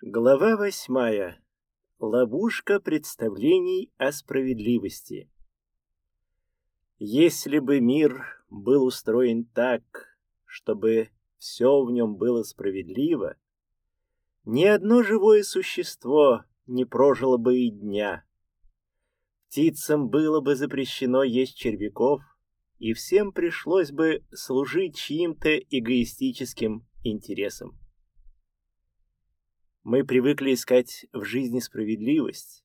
Глава восьмая. Ловушка представлений о справедливости. Если бы мир был устроен так, чтобы все в нем было справедливо, ни одно живое существо не прожило бы и дня. Птицам было бы запрещено есть червяков, и всем пришлось бы служить чьим-то эгоистическим интересам. Мы привыкли искать в жизни справедливость,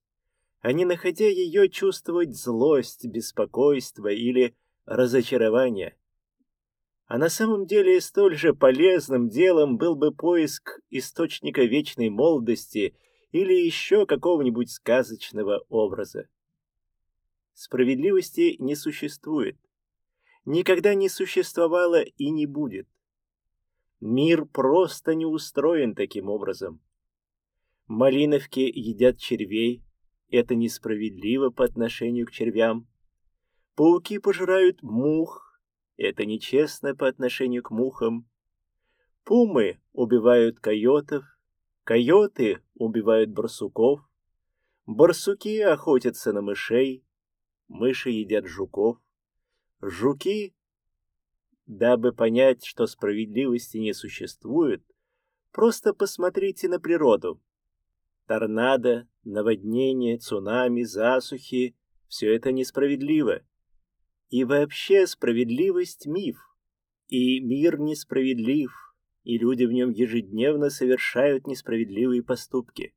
а не находя ее чувствовать злость, беспокойство или разочарование. А на самом деле столь же полезным делом был бы поиск источника вечной молодости или еще какого-нибудь сказочного образа. Справедливости не существует. Никогда не существовало и не будет. Мир просто не устроен таким образом. Малиновки едят червей. Это несправедливо по отношению к червям. Пауки пожирают мух. Это нечестно по отношению к мухам. Пумы убивают койотов. Койоты убивают барсуков. Барсуки охотятся на мышей. Мыши едят жуков. Жуки, дабы понять, что справедливости не существует, просто посмотрите на природу. Торнадо, наводнения, цунами, засухи — все это несправедливо. И вообще справедливость — миф. И мир несправедлив, и люди в нем ежедневно совершают несправедливые поступки.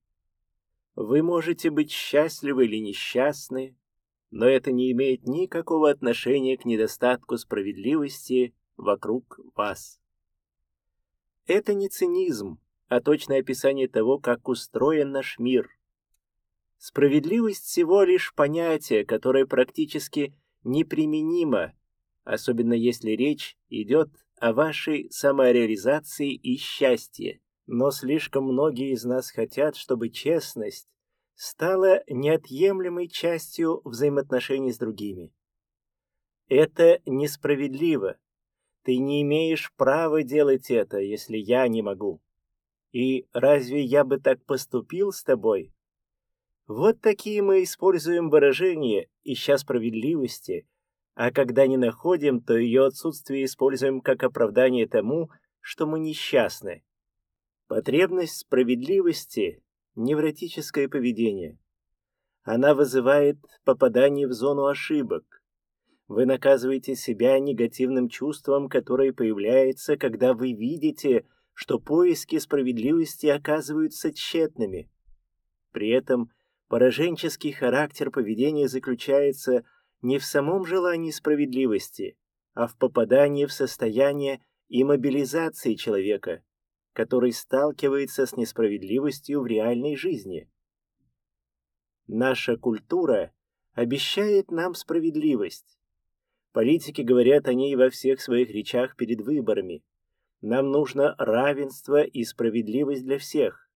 Вы можете быть счастливы или несчастны, но это не имеет никакого отношения к недостатку справедливости вокруг вас. Это не цинизм, а точное описание того, как устроен наш мир. Справедливость всего лишь понятие, которое практически неприменимо, особенно если речь идет о вашей самореализации и счастье. Но слишком многие из нас хотят, чтобы честность стала неотъемлемой частью взаимоотношений с другими. Это несправедливо. Ты не имеешь права делать это, если я не могу. И разве я бы так поступил с тобой? Вот такие мы используем выражения, ища справедливости, а когда не находим, то ее отсутствие используем как оправдание тому, что мы несчастны. Потребность справедливости – невротическое поведение. Она вызывает попадание в зону ошибок. Вы наказываете себя негативным чувством, которое появляется, когда вы видите – что поиски справедливости оказываются тщетными. При этом пораженческий характер поведения заключается не в самом желании справедливости, а в попадании в состояние иммобилизации человека, который сталкивается с несправедливостью в реальной жизни. Наша культура обещает нам справедливость. Политики говорят о ней во всех своих речах перед выборами. Нам нужно равенство и справедливость для всех.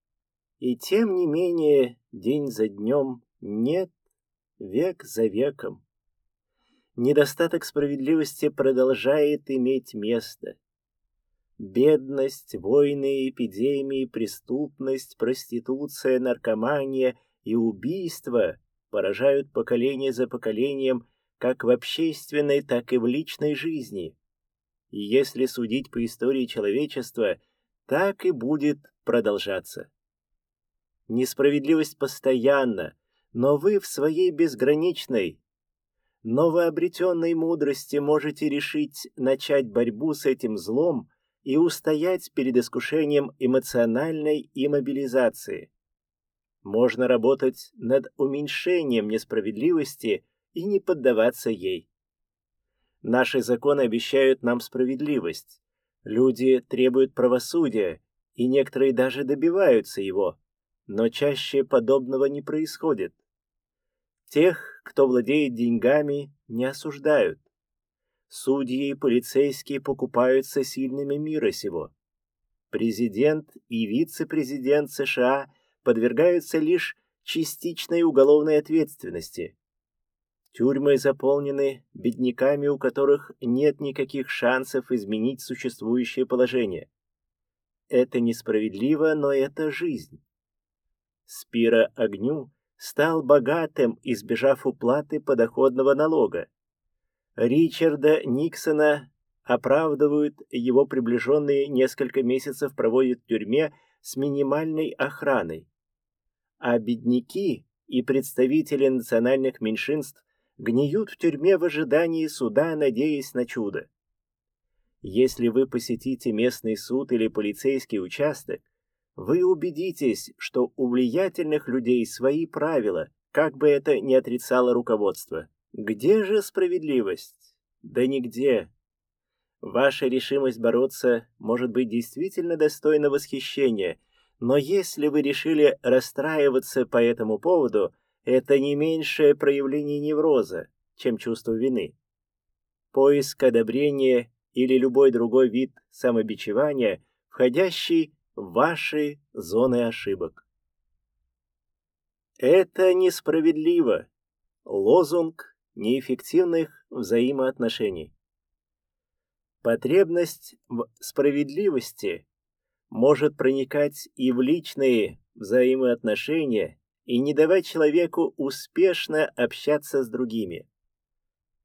И тем не менее, день за днем нет, век за веком. Недостаток справедливости продолжает иметь место. Бедность, войны, эпидемии, преступность, проституция, наркомания и убийства поражают поколение за поколением как в общественной, так и в личной жизни. И если судить по истории человечества, так и будет продолжаться. Несправедливость постоянна, но вы в своей безграничной, новообретенной мудрости можете решить начать борьбу с этим злом и устоять перед искушением эмоциональной иммобилизации. Можно работать над уменьшением несправедливости и не поддаваться ей. Наши законы обещают нам справедливость. Люди требуют правосудия, и некоторые даже добиваются его, но чаще подобного не происходит. Тех, кто владеет деньгами, не осуждают. Судьи и полицейские покупаются сильными мира сего. Президент и вице-президент США подвергаются лишь частичной уголовной ответственности, Тюрьмы заполнены бедняками, у которых нет никаких шансов изменить существующее положение. Это несправедливо, но это жизнь. с пира огню, стал богатым, избежав уплаты подоходного налога. Ричарда Никсона оправдывают его приближенные несколько месяцев проводят в тюрьме с минимальной охраной. А бедняки и представители национальных меньшинств гниют в тюрьме в ожидании суда, надеясь на чудо. Если вы посетите местный суд или полицейский участок, вы убедитесь, что у влиятельных людей свои правила, как бы это ни отрицало руководство. Где же справедливость? Да нигде. Ваша решимость бороться может быть действительно достойна восхищения, но если вы решили расстраиваться по этому поводу, это не меньшее проявление невроза, чем чувство вины. Поиск одобрения или любой другой вид самобичевания, входящий в ваши зоны ошибок. Это несправедливо. Лозунг неэффективных взаимоотношений. Потребность в справедливости может проникать и в личные взаимоотношения и не давать человеку успешно общаться с другими.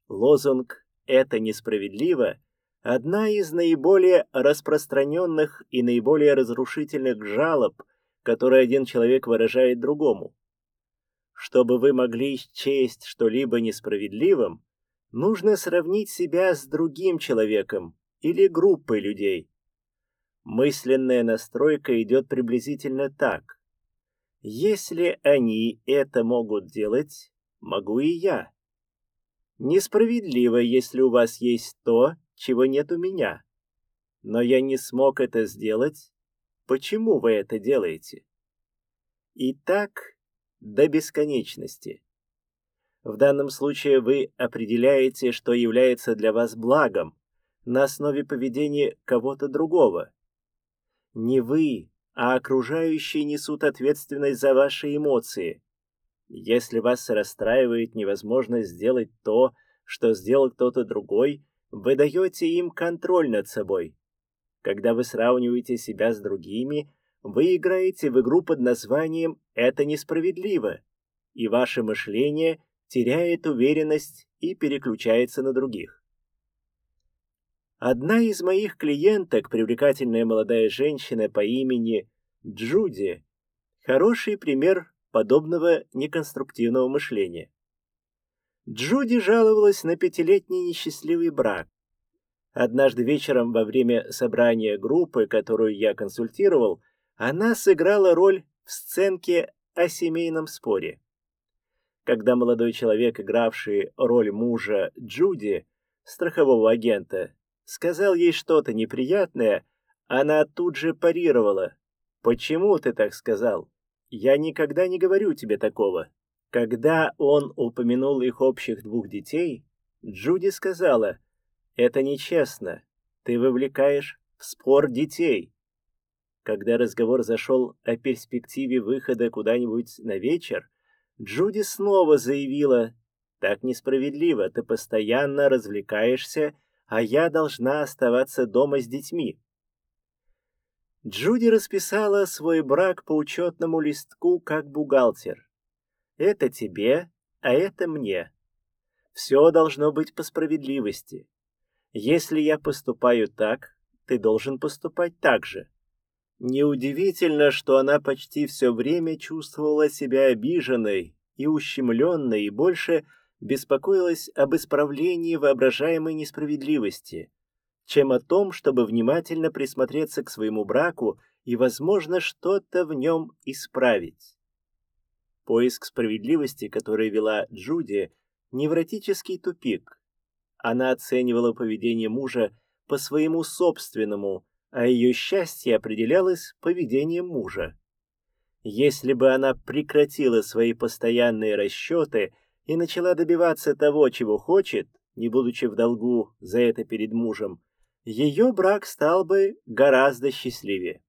Лозунг «это несправедливо» – одна из наиболее распространенных и наиболее разрушительных жалоб, которые один человек выражает другому. Чтобы вы могли счесть что-либо несправедливым, нужно сравнить себя с другим человеком или группой людей. Мысленная настройка идет приблизительно так. Если они это могут делать, могу и я. Несправедливо, если у вас есть то, чего нет у меня. Но я не смог это сделать. Почему вы это делаете? И так до бесконечности. В данном случае вы определяете, что является для вас благом на основе поведения кого-то другого. Не вы, а окружающие несут ответственность за ваши эмоции. Если вас расстраивает невозможность сделать то, что сделал кто-то другой, вы даете им контроль над собой. Когда вы сравниваете себя с другими, вы играете в игру под названием «это несправедливо», и ваше мышление теряет уверенность и переключается на других. Одна из моих клиенток, привлекательная молодая женщина по имени Джуди, хороший пример подобного неконструктивного мышления. Джуди жаловалась на пятилетний несчастливый брак. Однажды вечером во время собрания группы, которую я консультировал, она сыграла роль в сценке о семейном споре. Когда молодой человек, игравший роль мужа Джуди, страхового агента, сказал ей что-то неприятное, она тут же парировала. «Почему ты так сказал? Я никогда не говорю тебе такого». Когда он упомянул их общих двух детей, Джуди сказала, «Это нечестно. Ты вовлекаешь в спор детей». Когда разговор зашел о перспективе выхода куда-нибудь на вечер, Джуди снова заявила, «Так несправедливо, ты постоянно развлекаешься а я должна оставаться дома с детьми. Джуди расписала свой брак по учетному листку как бухгалтер. Это тебе, а это мне. Все должно быть по справедливости. Если я поступаю так, ты должен поступать так же. Неудивительно, что она почти все время чувствовала себя обиженной и ущемленной, и больше беспокоилась об исправлении воображаемой несправедливости, чем о том, чтобы внимательно присмотреться к своему браку и, возможно, что-то в нем исправить. Поиск справедливости, который вела Джуди, невротический тупик. Она оценивала поведение мужа по своему собственному, а ее счастье определялось поведением мужа. Если бы она прекратила свои постоянные расчеты – и начала добиваться того, чего хочет, не будучи в долгу за это перед мужем, ее брак стал бы гораздо счастливее.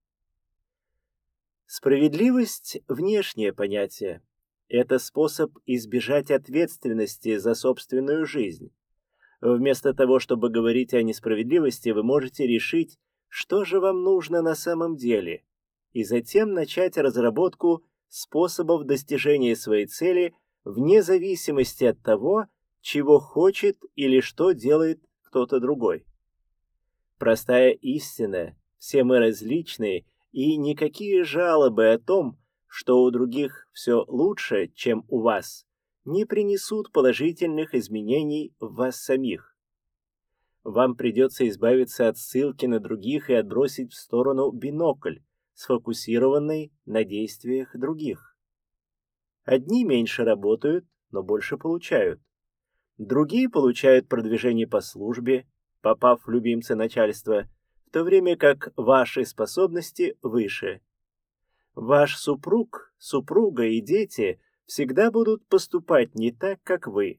Справедливость – внешнее понятие. Это способ избежать ответственности за собственную жизнь. Вместо того, чтобы говорить о несправедливости, вы можете решить, что же вам нужно на самом деле, и затем начать разработку способов достижения своей цели вне зависимости от того, чего хочет или что делает кто-то другой. Простая истина, все мы различные, и никакие жалобы о том, что у других все лучше, чем у вас, не принесут положительных изменений в вас самих. Вам придется избавиться от ссылки на других и отбросить в сторону бинокль, сфокусированный на действиях других. Одни меньше работают, но больше получают. Другие получают продвижение по службе, попав в любимцы начальства, в то время как ваши способности выше. Ваш супруг, супруга и дети всегда будут поступать не так, как вы.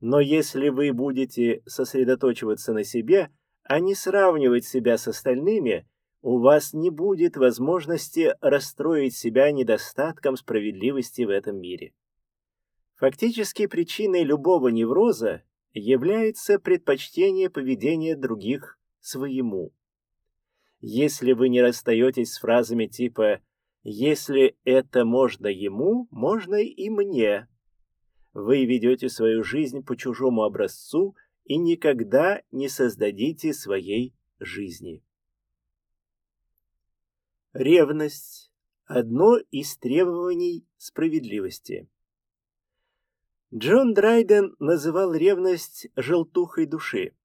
Но если вы будете сосредоточиваться на себе, а не сравнивать себя с остальными, у вас не будет возможности расстроить себя недостатком справедливости в этом мире. Фактически причиной любого невроза является предпочтение поведения других своему. Если вы не расстаетесь с фразами типа «если это можно ему, можно и мне», вы ведете свою жизнь по чужому образцу и никогда не создадите своей жизни. Ревность – одно из требований справедливости. Джон Драйден называл ревность желтухой души.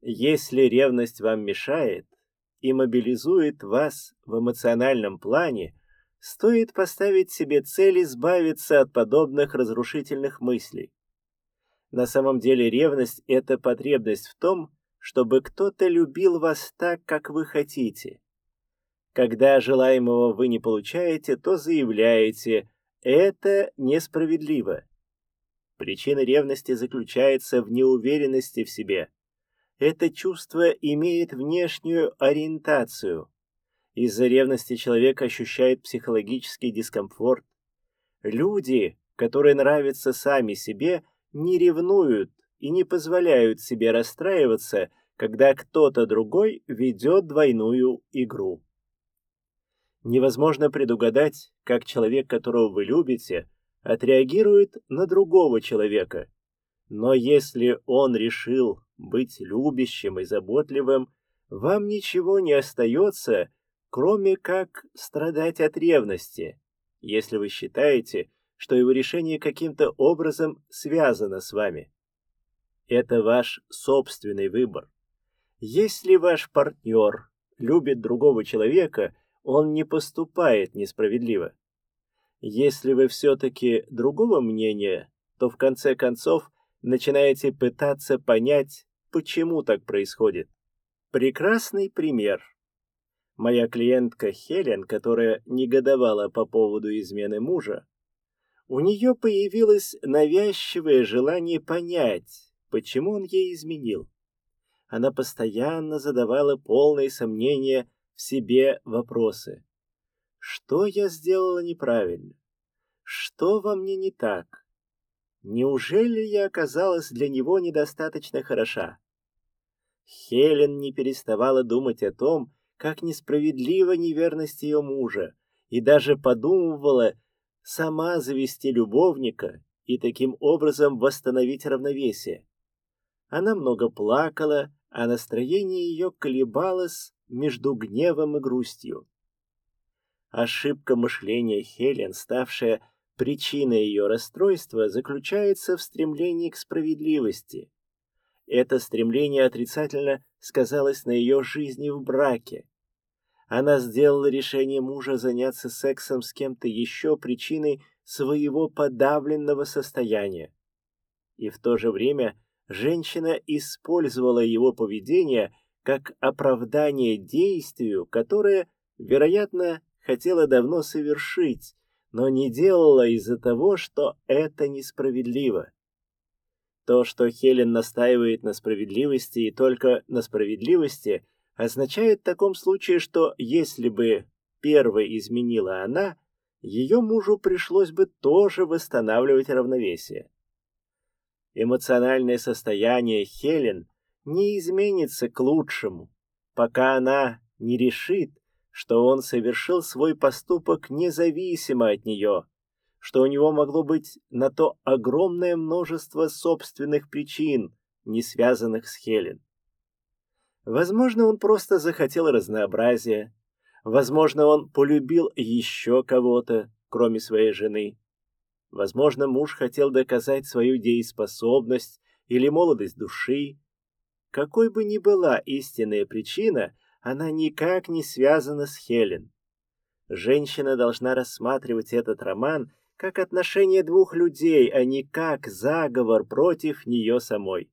Если ревность вам мешает и мобилизует вас в эмоциональном плане, стоит поставить себе цель избавиться от подобных разрушительных мыслей. На самом деле ревность – это потребность в том, чтобы кто-то любил вас так, как вы хотите. Когда желаемого вы не получаете, то заявляете «это несправедливо». Причина ревности заключается в неуверенности в себе. Это чувство имеет внешнюю ориентацию. Из-за ревности человек ощущает психологический дискомфорт. Люди, которые нравятся сами себе, не ревнуют и не позволяют себе расстраиваться, когда кто-то другой ведет двойную игру. Невозможно предугадать, как человек, которого вы любите, отреагирует на другого человека. Но если он решил быть любящим и заботливым, вам ничего не остается, кроме как страдать от ревности, если вы считаете, что его решение каким-то образом связано с вами. Это ваш собственный выбор. Если ваш партнер любит другого человека, он не поступает несправедливо. Если вы все-таки другого мнения, то в конце концов начинаете пытаться понять, почему так происходит. Прекрасный пример. Моя клиентка Хелен, которая негодовала по поводу измены мужа, у нее появилось навязчивое желание понять, почему он ей изменил. Она постоянно задавала полные сомнения в себе вопросы. Что я сделала неправильно? Что во мне не так? Неужели я оказалась для него недостаточно хороша? Хелен не переставала думать о том, как несправедлива неверность ее мужа, и даже подумывала сама завести любовника и таким образом восстановить равновесие. Она много плакала, а настроение ее колебалось между гневом и грустью. Ошибка мышления Хелен, ставшая причиной ее расстройства, заключается в стремлении к справедливости. Это стремление отрицательно сказалось на ее жизни в браке. Она сделала решение мужа заняться сексом с кем-то еще причиной своего подавленного состояния. И в то же время женщина использовала его поведение как оправдание действию, которое, вероятно, хотела давно совершить, но не делала из-за того, что это несправедливо. То, что Хелен настаивает на справедливости и только на справедливости, означает в таком случае, что если бы первой изменила она, ее мужу пришлось бы тоже восстанавливать равновесие. Эмоциональное состояние Хелен не изменится к лучшему, пока она не решит, что он совершил свой поступок независимо от нее, что у него могло быть на то огромное множество собственных причин, не связанных с Хелен. Возможно, он просто захотел разнообразия, возможно, он полюбил еще кого-то, кроме своей жены. Возможно, муж хотел доказать свою дееспособность или молодость души. Какой бы ни была истинная причина, она никак не связана с Хелен. Женщина должна рассматривать этот роман как отношение двух людей, а не как заговор против нее самой.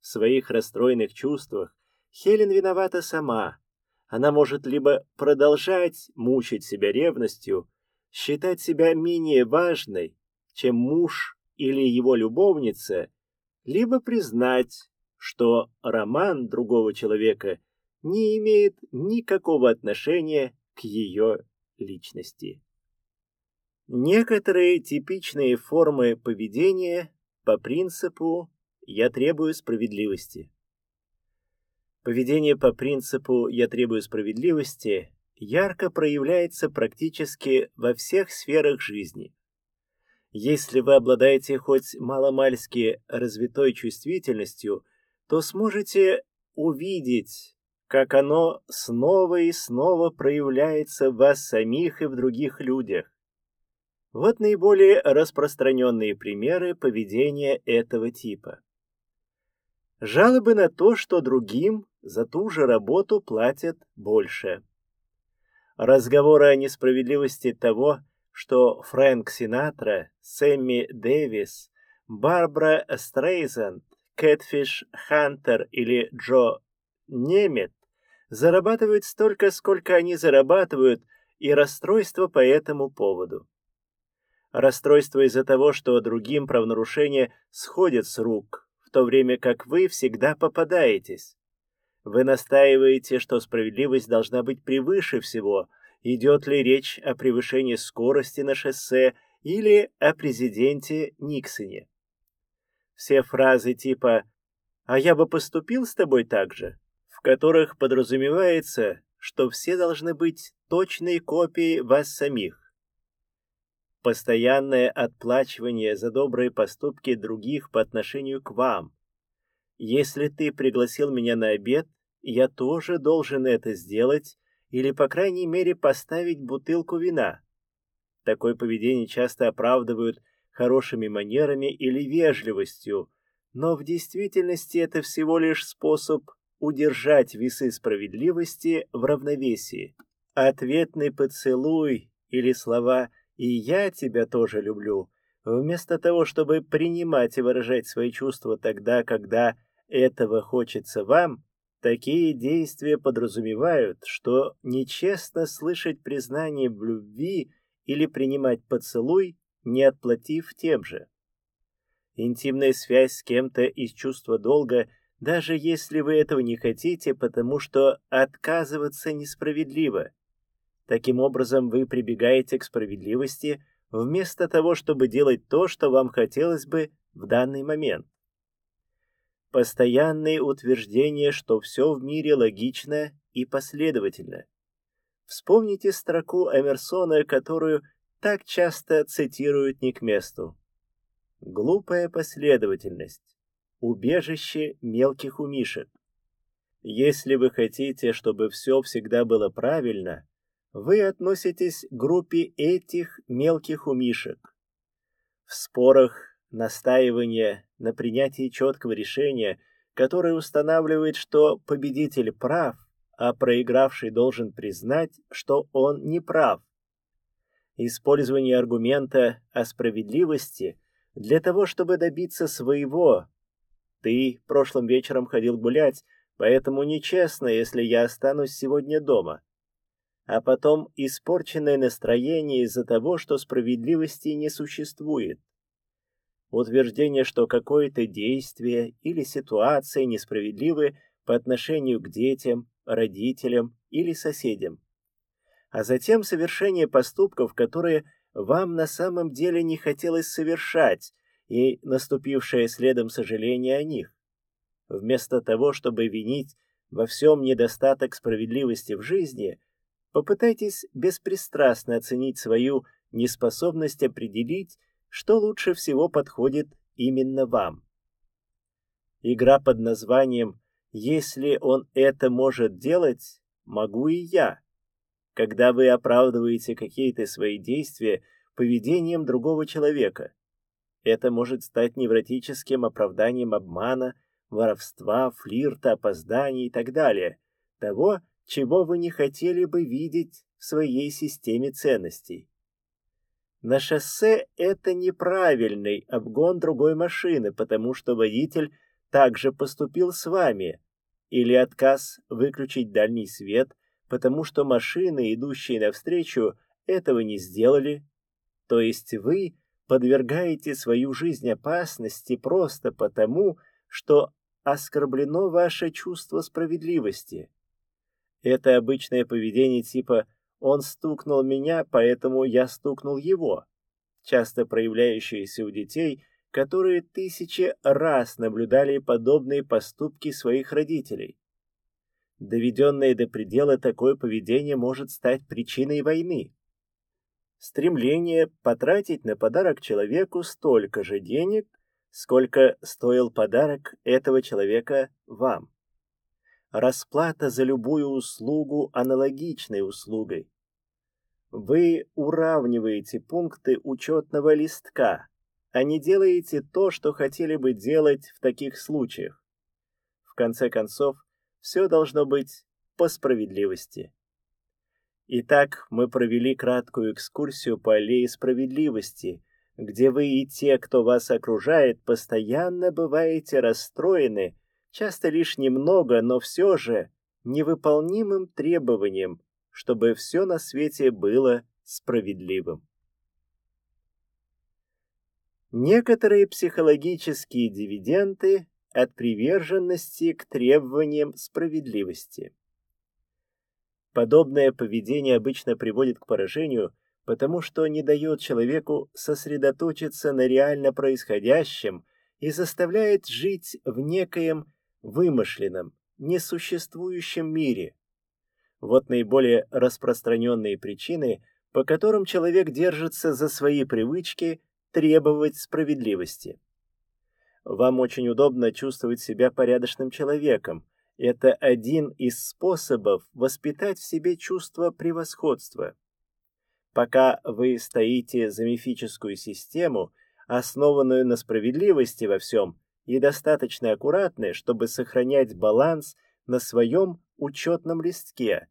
В своих расстроенных чувствах Хелен виновата сама. Она может либо продолжать мучить себя ревностью, считать себя менее важной, чем муж или его любовница, либо признать, что роман другого человека не имеет никакого отношения к ее личности. Некоторые типичные формы поведения по принципу «я требую справедливости». Поведение по принципу «я требую справедливости» ярко проявляется практически во всех сферах жизни. Если вы обладаете хоть маломальски развитой чувствительностью, то сможете увидеть как оно снова и снова проявляется в вас самих и в других людях. Вот наиболее распространенные примеры поведения этого типа. Жалобы на то, что другим за ту же работу платят больше. Разговоры о несправедливости того, что Фрэнк Синатра, Сэмми Дэвис, Барбара Стрейзанд, Кэтфиш Хантер или Джо Немет зарабатывают столько, сколько они зарабатывают, и расстройство по этому поводу. Расстройство из-за того, что другим правонарушения сходят с рук, в то время как вы всегда попадаетесь. Вы настаиваете, что справедливость должна быть превыше всего, идет ли речь о превышении скорости на шоссе или о президенте Никсоне. Все фразы типа «А я бы поступил с тобой так же» в которых подразумевается, что все должны быть точной копией вас самих. Постоянное отплачивание за добрые поступки других по отношению к вам. Если ты пригласил меня на обед, я тоже должен это сделать или, по крайней мере, поставить бутылку вина. Такое поведение часто оправдывают хорошими манерами или вежливостью, но в действительности это всего лишь способ удержать весы справедливости в равновесии. Ответный поцелуй или слова «и я тебя тоже люблю» вместо того, чтобы принимать и выражать свои чувства тогда, когда этого хочется вам, такие действия подразумевают, что нечестно слышать признание в любви или принимать поцелуй, не отплатив тем же. Интимная связь с кем-то из чувства долга даже если вы этого не хотите, потому что отказываться несправедливо. Таким образом, вы прибегаете к справедливости вместо того, чтобы делать то, что вам хотелось бы в данный момент. Постоянные утверждения, что все в мире логично и последовательно. Вспомните строку Эмерсона, которую так часто цитируют не к месту. Глупая последовательность убежище мелких умишек. Если вы хотите, чтобы все всегда было правильно, вы относитесь к группе этих мелких умишек. В спорах настаивание на принятии четкого решения, которое устанавливает, что победитель прав, а проигравший должен признать, что он не прав. Использование аргумента о справедливости для того, чтобы добиться своего, ты прошлым вечером ходил гулять, поэтому нечестно, если я останусь сегодня дома. А потом испорченное настроение из-за того, что справедливости не существует. Утверждение, что какое-то действие или ситуация несправедливы по отношению к детям, родителям или соседям. А затем совершение поступков, которые вам на самом деле не хотелось совершать, и наступившее следом сожаление о них. Вместо того, чтобы винить во всем недостаток справедливости в жизни, Попытайтесь беспристрастно оценить свою неспособность определить, что лучше всего подходит именно вам. Игра под названием «Если он это может делать, могу и я». Когда вы оправдываете какие-то свои действия поведением другого человека, это может стать невротическим оправданием обмана, воровства, флирта, опозданий и так далее, того, чего вы не хотели бы видеть в своей системе ценностей. На шоссе это неправильный обгон другой машины, потому что водитель также поступил с вами, или отказ выключить дальний свет, потому что машины, идущие навстречу, этого не сделали. То есть вы подвергаете свою жизнь опасности просто потому, что оскорблено ваше чувство справедливости. Это обычное поведение типа «он стукнул меня, поэтому я стукнул его», часто проявляющееся у детей, которые тысячи раз наблюдали подобные поступки своих родителей. Доведенное до предела такое поведение может стать причиной войны. Стремление потратить на подарок человеку столько же денег, сколько стоил подарок этого человека вам расплата за любую услугу аналогичной услугой. Вы уравниваете пункты учетного листка, а не делаете то, что хотели бы делать в таких случаях. В конце концов, все должно быть по справедливости. Итак, мы провели краткую экскурсию по аллее справедливости, где вы и те, кто вас окружает, постоянно бываете расстроены часто лишь немного, но все же невыполнимым требованием, чтобы все на свете было справедливым. Некоторые психологические дивиденды от приверженности к требованиям справедливости. Подобное поведение обычно приводит к поражению, потому что не дает человеку сосредоточиться на реально происходящем и заставляет жить в некоем вымышленном, несуществующем мире. Вот наиболее распространенные причины, по которым человек держится за свои привычки требовать справедливости. Вам очень удобно чувствовать себя порядочным человеком. Это один из способов воспитать в себе чувство превосходства. Пока вы стоите за мифическую систему, основанную на справедливости во всем, и достаточно аккуратны, чтобы сохранять баланс на своем учетном листке.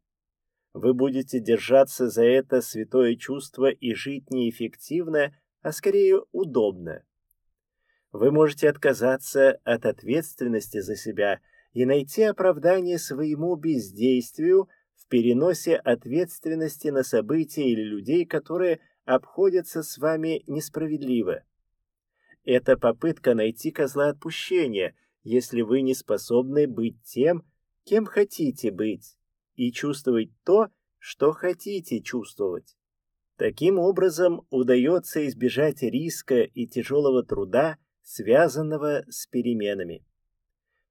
Вы будете держаться за это святое чувство и жить не эффективно, а скорее удобно. Вы можете отказаться от ответственности за себя и найти оправдание своему бездействию в переносе ответственности на события или людей, которые обходятся с вами несправедливо. Это попытка найти козла отпущения, если вы не способны быть тем, кем хотите быть, и чувствовать то, что хотите чувствовать. Таким образом, удается избежать риска и тяжелого труда, связанного с переменами.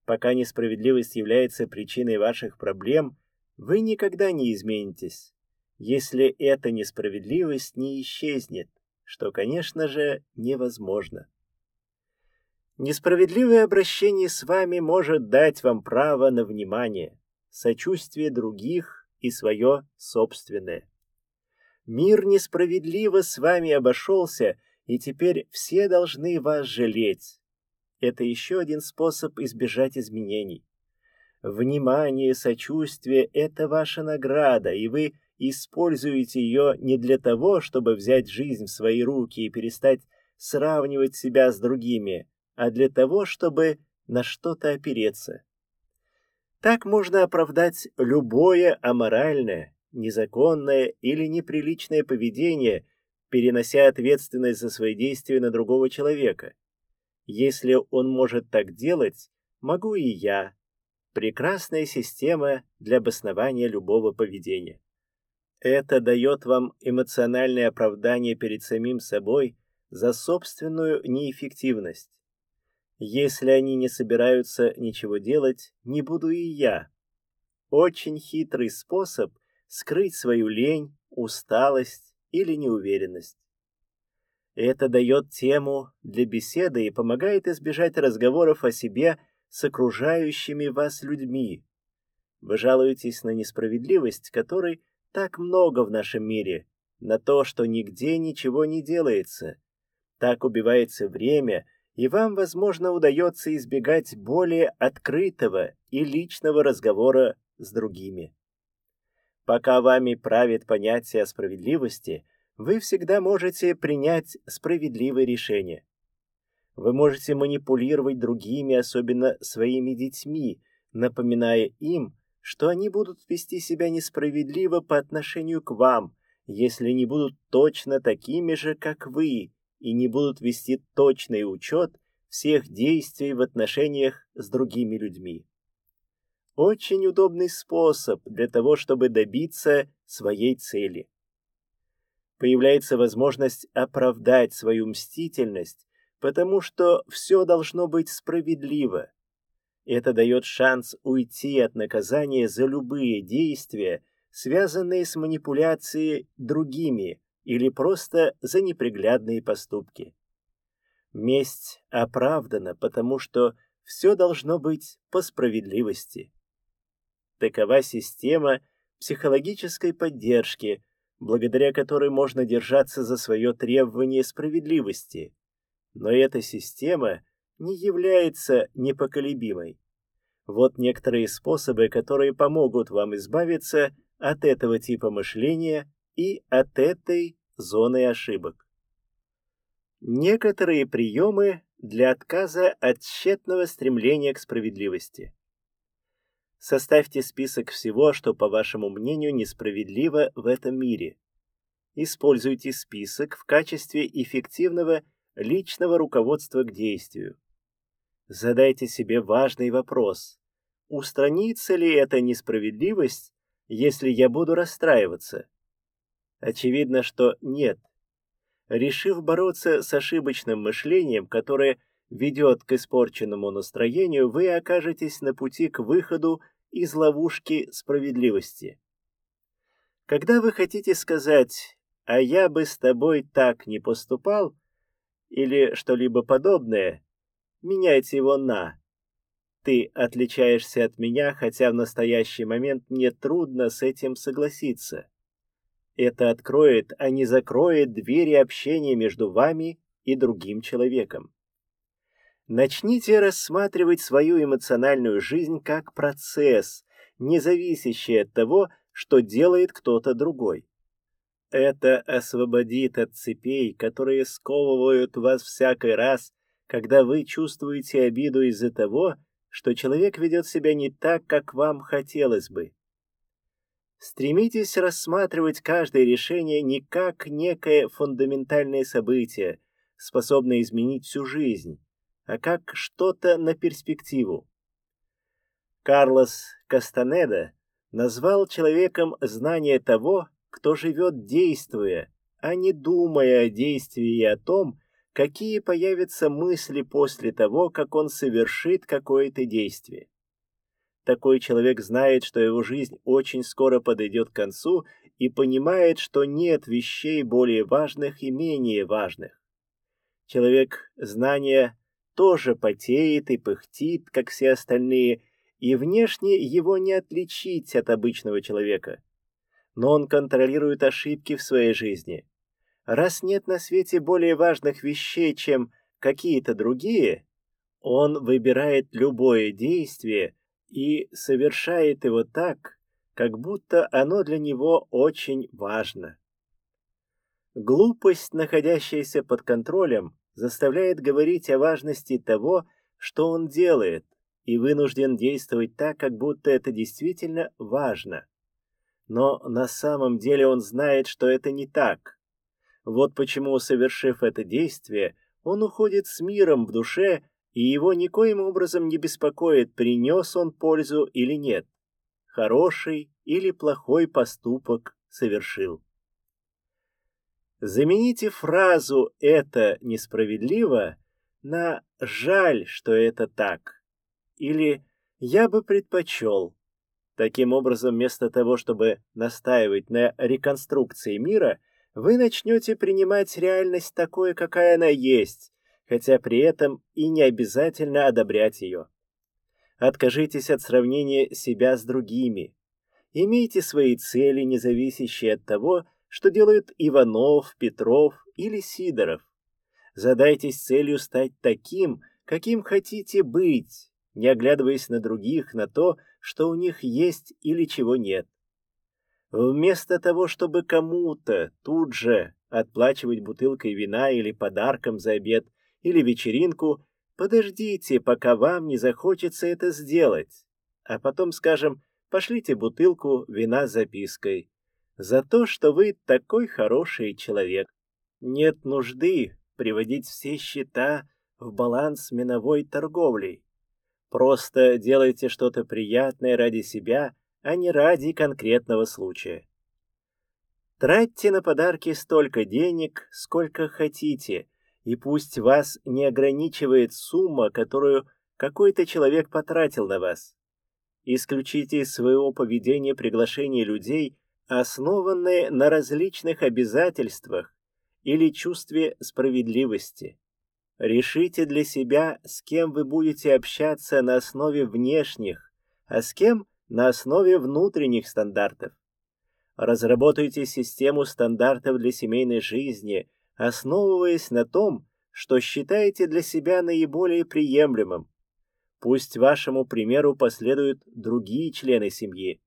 Пока несправедливость является причиной ваших проблем, вы никогда не изменитесь, если эта несправедливость не исчезнет, что, конечно же, невозможно. Несправедливое обращение с вами может дать вам право на внимание, сочувствие других и свое собственное. Мир несправедливо с вами обошелся, и теперь все должны вас жалеть. Это еще один способ избежать изменений. Внимание, сочувствие — это ваша награда, и вы используете ее не для того, чтобы взять жизнь в свои руки и перестать сравнивать себя с другими, а для того, чтобы на что-то опереться. Так можно оправдать любое аморальное, незаконное или неприличное поведение, перенося ответственность за свои действия на другого человека. Если он может так делать, могу и я. Прекрасная система для обоснования любого поведения. Это дает вам эмоциональное оправдание перед самим собой за собственную неэффективность. Если они не собираются ничего делать, не буду и я. Очень хитрый способ скрыть свою лень, усталость или неуверенность. Это дает тему для беседы и помогает избежать разговоров о себе с окружающими вас людьми. Вы жалуетесь на несправедливость, которой так много в нашем мире, на то, что нигде ничего не делается. Так убивается время, и вам, возможно, удается избегать более открытого и личного разговора с другими. Пока вами правит понятие справедливости, вы всегда можете принять справедливое решение. Вы можете манипулировать другими, особенно своими детьми, напоминая им, что они будут вести себя несправедливо по отношению к вам, если не будут точно такими же, как вы, и не будут вести точный учет всех действий в отношениях с другими людьми. Очень удобный способ для того, чтобы добиться своей цели. Появляется возможность оправдать свою мстительность, потому что все должно быть справедливо. Это дает шанс уйти от наказания за любые действия, связанные с манипуляцией другими или просто за неприглядные поступки. Месть оправдана, потому что все должно быть по справедливости. Такова система психологической поддержки, благодаря которой можно держаться за свое требование справедливости. Но эта система не является непоколебимой. Вот некоторые способы, которые помогут вам избавиться от этого типа мышления и от этой зоны ошибок. Некоторые приемы для отказа от тщетного стремления к справедливости. Составьте список всего, что, по вашему мнению, несправедливо в этом мире. Используйте список в качестве эффективного личного руководства к действию. Задайте себе важный вопрос. Устранится ли эта несправедливость, если я буду расстраиваться? Очевидно, что нет. Решив бороться с ошибочным мышлением, которое ведет к испорченному настроению, вы окажетесь на пути к выходу из ловушки справедливости. Когда вы хотите сказать «а я бы с тобой так не поступал» или что-либо подобное, меняйте его на «ты отличаешься от меня, хотя в настоящий момент мне трудно с этим согласиться». Это откроет, а не закроет двери общения между вами и другим человеком. Начните рассматривать свою эмоциональную жизнь как процесс, не зависящий от того, что делает кто-то другой. Это освободит от цепей, которые сковывают вас всякий раз, когда вы чувствуете обиду из-за того, что человек ведет себя не так, как вам хотелось бы. Стремитесь рассматривать каждое решение не как некое фундаментальное событие, способное изменить всю жизнь, а как что-то на перспективу. Карлос Кастанеда назвал человеком знание того, кто живет действуя, а не думая о действии и о том, какие появятся мысли после того, как он совершит какое-то действие. Такой человек знает, что его жизнь очень скоро подойдет к концу и понимает, что нет вещей более важных и менее важных. Человек знания тоже потеет и пыхтит, как все остальные, и внешне его не отличить от обычного человека. Но он контролирует ошибки в своей жизни. Раз нет на свете более важных вещей, чем какие-то другие, он выбирает любое действие и совершает его так, как будто оно для него очень важно. Глупость, находящаяся под контролем, заставляет говорить о важности того, что он делает, и вынужден действовать так, как будто это действительно важно. Но на самом деле он знает, что это не так. Вот почему, совершив это действие, он уходит с миром в душе, и его никоим образом не беспокоит, принес он пользу или нет, хороший или плохой поступок совершил. Замените фразу «это несправедливо» на «жаль, что это так» или «я бы предпочел». Таким образом, вместо того, чтобы настаивать на реконструкции мира, вы начнете принимать реальность такой, какая она есть, хотя при этом и не обязательно одобрять ее. Откажитесь от сравнения себя с другими. Имейте свои цели, не зависящие от того, что делают Иванов, Петров или Сидоров. Задайтесь целью стать таким, каким хотите быть, не оглядываясь на других, на то, что у них есть или чего нет. Вместо того, чтобы кому-то тут же отплачивать бутылкой вина или подарком за обед или вечеринку, подождите, пока вам не захочется это сделать. А потом, скажем, пошлите бутылку вина с запиской. За то, что вы такой хороший человек. Нет нужды приводить все счета в баланс миновой торговлей. Просто делайте что-то приятное ради себя, а не ради конкретного случая. Тратьте на подарки столько денег, сколько хотите, и пусть вас не ограничивает сумма, которую какой-то человек потратил на вас. Исключите из своего поведения приглашение людей, основанные на различных обязательствах или чувстве справедливости. Решите для себя, с кем вы будете общаться на основе внешних, а с кем на основе внутренних стандартов. Разработайте систему стандартов для семейной жизни, основываясь на том, что считаете для себя наиболее приемлемым. Пусть вашему примеру последуют другие члены семьи.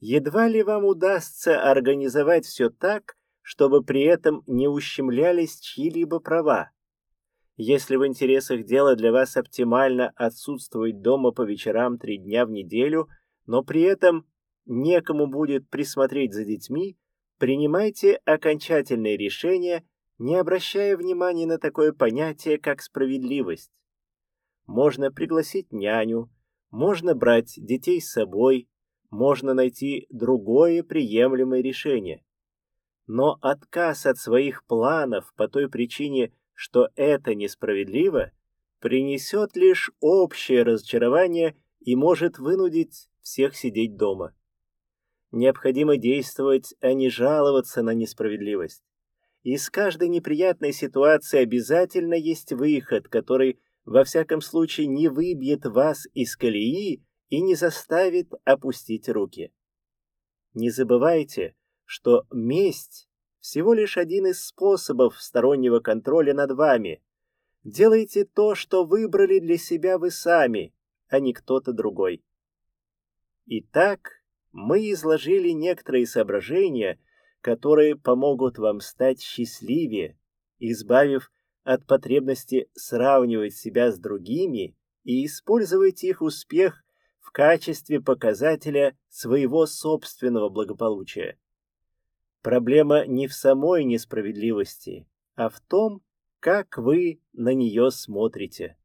Едва ли вам удастся организовать все так, чтобы при этом не ущемлялись чьи-либо права. Если в интересах дела для вас оптимально отсутствовать дома по вечерам три дня в неделю, но при этом некому будет присмотреть за детьми, принимайте окончательные решения, не обращая внимания на такое понятие, как справедливость. Можно пригласить няню, можно брать детей с собой, можно найти другое приемлемое решение. Но отказ от своих планов по той причине, что это несправедливо, принесет лишь общее разочарование и может вынудить всех сидеть дома. Необходимо действовать, а не жаловаться на несправедливость. Из каждой неприятной ситуации обязательно есть выход, который во всяком случае не выбьет вас из колеи и не заставит опустить руки. Не забывайте, что месть всего лишь один из способов стороннего контроля над вами. Делайте то, что выбрали для себя вы сами, а не кто-то другой. Итак, мы изложили некоторые соображения, которые помогут вам стать счастливее, избавив от потребности сравнивать себя с другими и использовать их успех в качестве показателя своего собственного благополучия. Проблема не в самой несправедливости, а в том, как вы на нее смотрите.